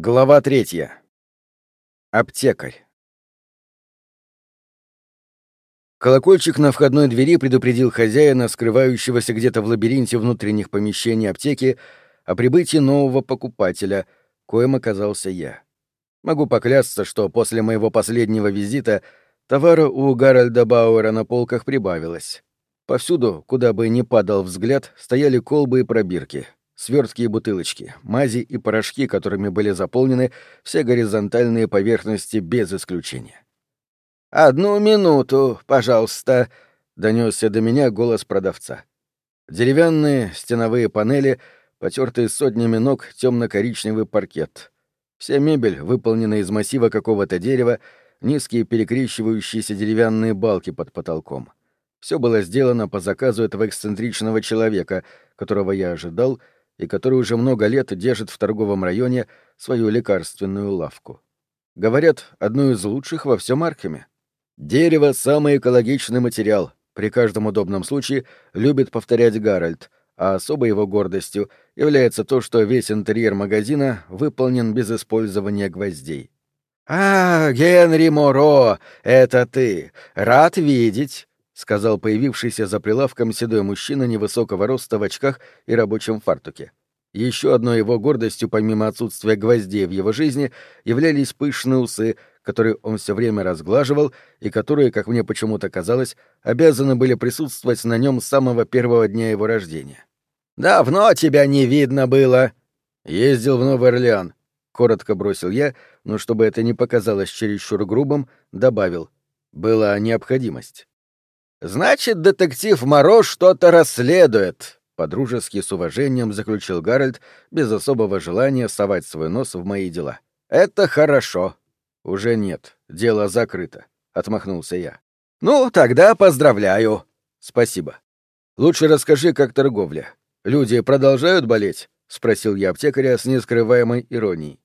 Глава третья. Аптекарь. Колокольчик на входной двери предупредил хозяина, скрывающегося где-то в лабиринте внутренних помещений аптеки, о прибытии нового покупателя, коим оказался я. Могу поклясться, что после моего последнего визита товара у Гарольда Бауэра на полках прибавилось. Повсюду, куда бы ни падал взгляд, стояли колбы и пробирки — свертки и бутылочки, мази и порошки, которыми были заполнены все горизонтальные поверхности без исключения. «Одну минуту, пожалуйста», — донесся до меня голос продавца. Деревянные стеновые панели, потертые сотнями ног темно-коричневый паркет. Вся мебель выполнена из массива какого-то дерева, низкие перекрещивающиеся деревянные балки под потолком. Все было сделано по заказу этого эксцентричного человека, которого я ожидал — и который уже много лет держит в торговом районе свою лекарственную лавку. Говорят, одну из лучших во всем Археме. Дерево — самый экологичный материал, при каждом удобном случае любит повторять Гарольд, а особой его гордостью является то, что весь интерьер магазина выполнен без использования гвоздей. «А, Генри Моро, это ты! Рад видеть!» — сказал появившийся за прилавком седой мужчина невысокого роста в очках и рабочем фартуке. Еще одной его гордостью, помимо отсутствия гвоздей в его жизни, являлись пышные усы, которые он все время разглаживал и которые, как мне почему-то казалось, обязаны были присутствовать на нем с самого первого дня его рождения. «Давно тебя не видно было!» «Ездил в Новый Орлеан», — коротко бросил я, но чтобы это не показалось чересчур грубым, добавил. «Была необходимость». «Значит, детектив Моро что-то расследует», — подружески с уважением заключил Гарольд, без особого желания совать свой нос в мои дела. «Это хорошо». «Уже нет, дело закрыто», — отмахнулся я. «Ну, тогда поздравляю». «Спасибо. Лучше расскажи, как торговля. Люди продолжают болеть?» — спросил я аптекаря с нескрываемой иронией.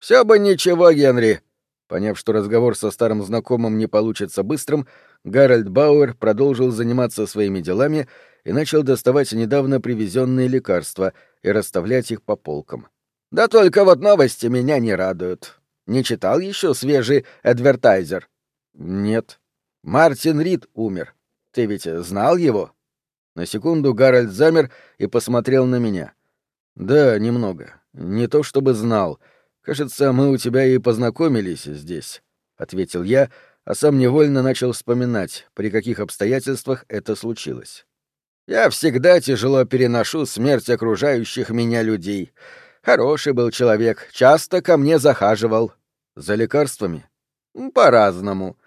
«Все бы ничего, Генри». Поняв, что разговор со старым знакомым не получится быстрым, Гарольд Бауэр продолжил заниматься своими делами и начал доставать недавно привезенные лекарства и расставлять их по полкам. «Да только вот новости меня не радуют. Не читал еще свежий адвертайзер?» «Нет». «Мартин Рид умер. Ты ведь знал его?» На секунду Гарольд замер и посмотрел на меня. «Да, немного. Не то чтобы знал. Кажется, мы у тебя и познакомились здесь», — ответил я, — а сам невольно начал вспоминать, при каких обстоятельствах это случилось. «Я всегда тяжело переношу смерть окружающих меня людей. Хороший был человек, часто ко мне захаживал. За лекарствами? По-разному.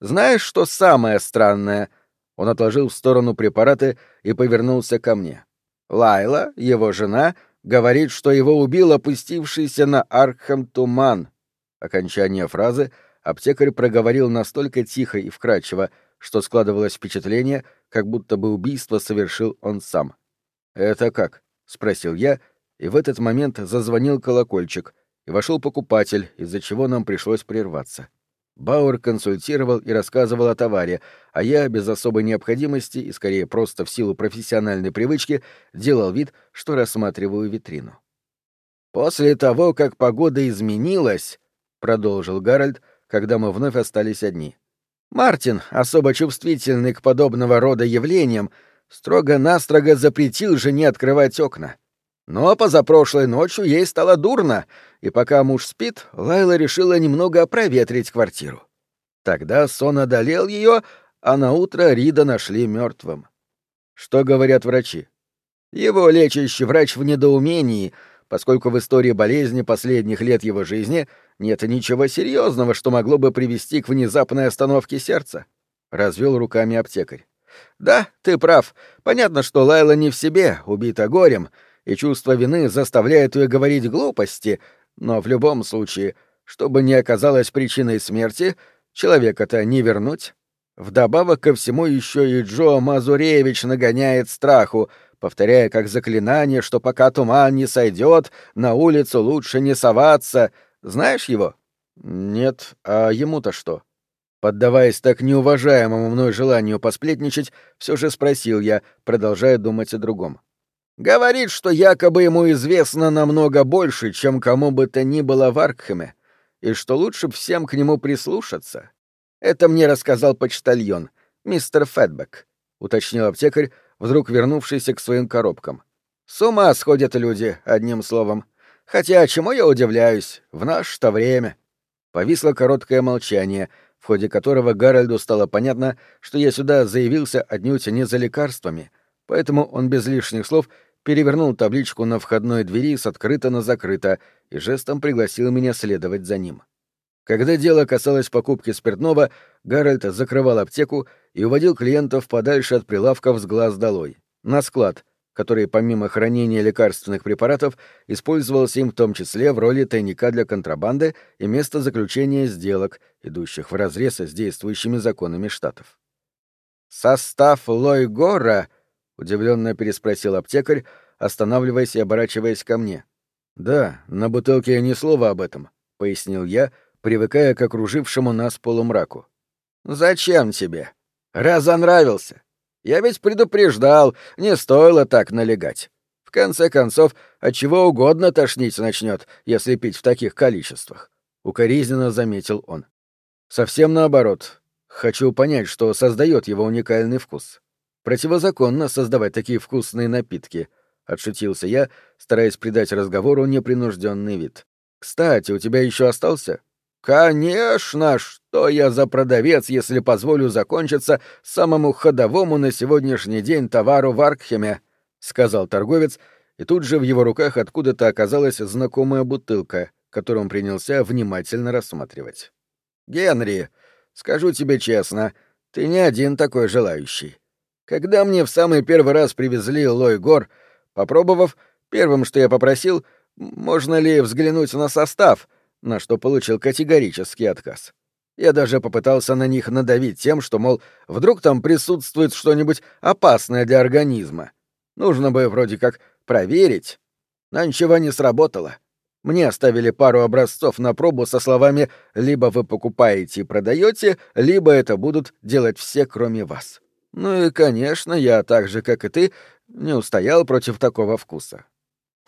Знаешь, что самое странное?» Он отложил в сторону препараты и повернулся ко мне. Лайла, его жена, говорит, что его убил опустившийся на Аркхам туман. Окончание фразы — Аптекарь проговорил настолько тихо и вкрадчиво, что складывалось впечатление, как будто бы убийство совершил он сам. «Это как?» — спросил я, и в этот момент зазвонил колокольчик, и вошел покупатель, из-за чего нам пришлось прерваться. Бауэр консультировал и рассказывал о товаре, а я, без особой необходимости и скорее просто в силу профессиональной привычки, делал вид, что рассматриваю витрину. «После того, как погода изменилась», — продолжил Гарольд, — когда мы вновь остались одни. Мартин, особо чувствительный к подобного рода явлениям, строго-настрого запретил жене открывать окна. Но позапрошлой ночью ей стало дурно, и пока муж спит, Лайла решила немного проветрить квартиру. Тогда сон одолел ее, а на утро Рида нашли мертвым. Что говорят врачи? Его лечащий врач в недоумении, поскольку в истории болезни последних лет его жизни — нет ничего серьезного, что могло бы привести к внезапной остановке сердца. Развел руками аптекарь. Да, ты прав. Понятно, что Лайла не в себе, убита горем, и чувство вины заставляет ее говорить глупости, но в любом случае, чтобы не оказалось причиной смерти, человека-то не вернуть. Вдобавок ко всему еще и Джо Мазуревич нагоняет страху, повторяя как заклинание, что пока туман не сойдет, на улицу лучше не соваться — знаешь его? Нет, а ему-то что? Поддаваясь так неуважаемому мной желанию посплетничать, все же спросил я, продолжая думать о другом. Говорит, что якобы ему известно намного больше, чем кому бы то ни было в Аркхеме, и что лучше всем к нему прислушаться. Это мне рассказал почтальон, мистер Фэтбек, — уточнил аптекарь, вдруг вернувшийся к своим коробкам. С ума сходят люди, одним словом. Хотя чему я удивляюсь, в наше-то время. Повисло короткое молчание, в ходе которого Гарольду стало понятно, что я сюда заявился отнюдь не за лекарствами, поэтому он без лишних слов перевернул табличку на входной двери с открыто на закрыто и жестом пригласил меня следовать за ним. Когда дело касалось покупки спиртного, Гарольд закрывал аптеку и уводил клиентов подальше от прилавков с глаз долой, на склад, который помимо хранения лекарственных препаратов использовался им в том числе в роли тайника для контрабанды и места заключения сделок, идущих вразрез с действующими законами штатов. «Состав Лойгора?» — удивленно переспросил аптекарь, останавливаясь и оборачиваясь ко мне. «Да, на бутылке ни слова об этом», — пояснил я, привыкая к окружившему нас полумраку. «Зачем тебе? Разонравился. Я ведь предупреждал, не стоило так налегать. В конце концов, от чего угодно тошнить начнет, если пить в таких количествах», — укоризненно заметил он. «Совсем наоборот. Хочу понять, что создает его уникальный вкус. Противозаконно создавать такие вкусные напитки, отшутился я, стараясь придать разговору непринужденный вид. Кстати, у тебя еще остался? Конечно, что я за продавец, если позволю закончиться самому ходовому на сегодняшний день товару в Аркхеме, сказал торговец, и тут же в его руках откуда-то оказалась знакомая бутылка, которую он принялся внимательно рассматривать. Генри, скажу тебе честно, ты не один такой желающий. Когда мне в самый первый раз привезли Лой Гор, попробовав, первым, что я попросил, можно ли взглянуть на состав, на что получил категорический отказ. Я даже попытался на них надавить тем, что, мол, вдруг там присутствует что-нибудь опасное для организма. Нужно бы вроде как проверить. Но ничего не сработало. Мне оставили пару образцов на пробу со словами «либо вы покупаете и продаете, либо это будут делать все, кроме вас». Ну и, конечно, я так же, как и ты, не устоял против такого вкуса.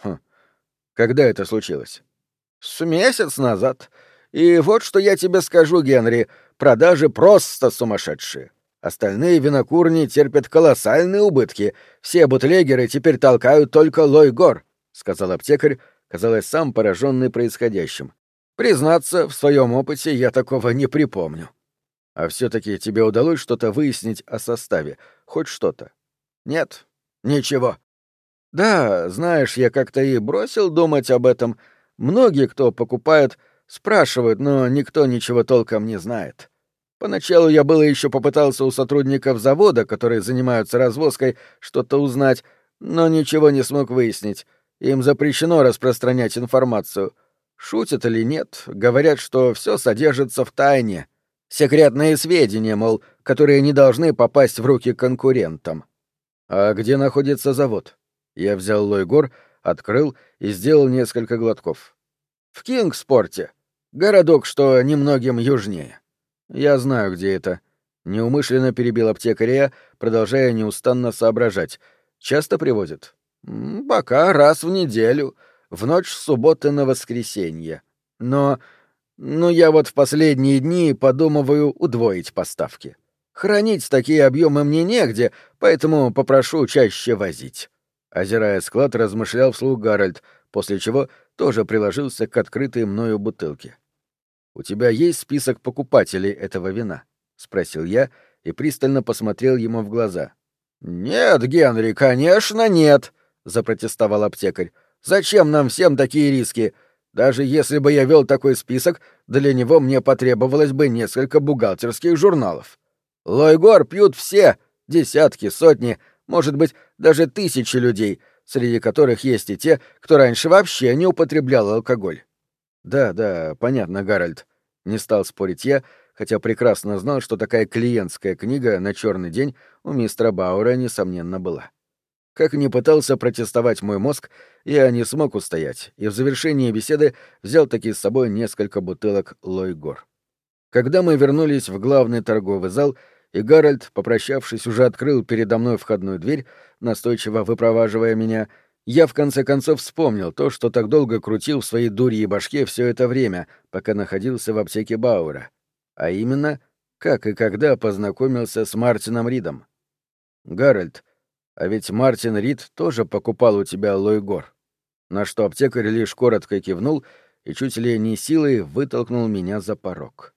Хм. Когда это случилось? С месяц назад. И вот что я тебе скажу, Генри, продажи просто сумасшедшие. Остальные винокурни терпят колоссальные убытки. Все бутлегеры теперь толкают только Лой-Гор, — сказал аптекарь, казалось, сам пораженный происходящим. Признаться, в своем опыте я такого не припомню. А все-таки тебе удалось что-то выяснить о составе? Хоть что-то? Нет, ничего. Да, знаешь, я как-то и бросил думать об этом. Многие, кто покупает, спрашивают, но никто ничего толком не знает. Поначалу я было еще попытался у сотрудников завода, которые занимаются развозкой, что-то узнать, но ничего не смог выяснить. Им запрещено распространять информацию. Шутят или нет, говорят, что все содержится в тайне. Секретные сведения, мол, которые не должны попасть в руки конкурентам. А где находится завод? Я взял Лойгор, открыл и сделал несколько глотков. В Кингспорте. Городок, что немногим южнее. Я знаю, где это. Неумышленно перебил аптекаря, продолжая неустанно соображать. Часто привозят? Пока раз в неделю, в ночь с субботы на воскресенье. Но но я вот в последние дни подумываю удвоить поставки. Хранить такие объемы мне негде, поэтому попрошу чаще возить. Озирая склад, размышлял вслух Гарольд, после чего тоже приложился к открытой мною бутылке. «У тебя есть список покупателей этого вина?» — спросил я и пристально посмотрел ему в глаза. «Нет, Генри, конечно, нет!» — запротестовал аптекарь. «Зачем нам всем такие риски? Даже если бы я вел такой список, для него мне потребовалось бы несколько бухгалтерских журналов. Лойгор пьют все, десятки, сотни, может быть, даже тысячи людей, среди которых есть и те, кто раньше вообще не употреблял алкоголь. Да, да, понятно, Гарольд. Не стал спорить я, хотя прекрасно знал, что такая клиентская книга на черный день у мистера Бауэра, несомненно, была. Как ни пытался протестовать мой мозг, я не смог устоять, и в завершении беседы взял таки с собой несколько бутылок Лойгор. Когда мы вернулись в главный торговый зал, и Гарольд, попрощавшись, уже открыл передо мной входную дверь, настойчиво выпроваживая меня, я в конце концов вспомнил то, что так долго крутил в своей дурьей башке все это время, пока находился в аптеке Бауэра. А именно, как и когда познакомился с Мартином Ридом. «Гарольд, а ведь Мартин Рид тоже покупал у тебя Лойгор». На что аптекарь лишь коротко кивнул и чуть ли не силой вытолкнул меня за порог.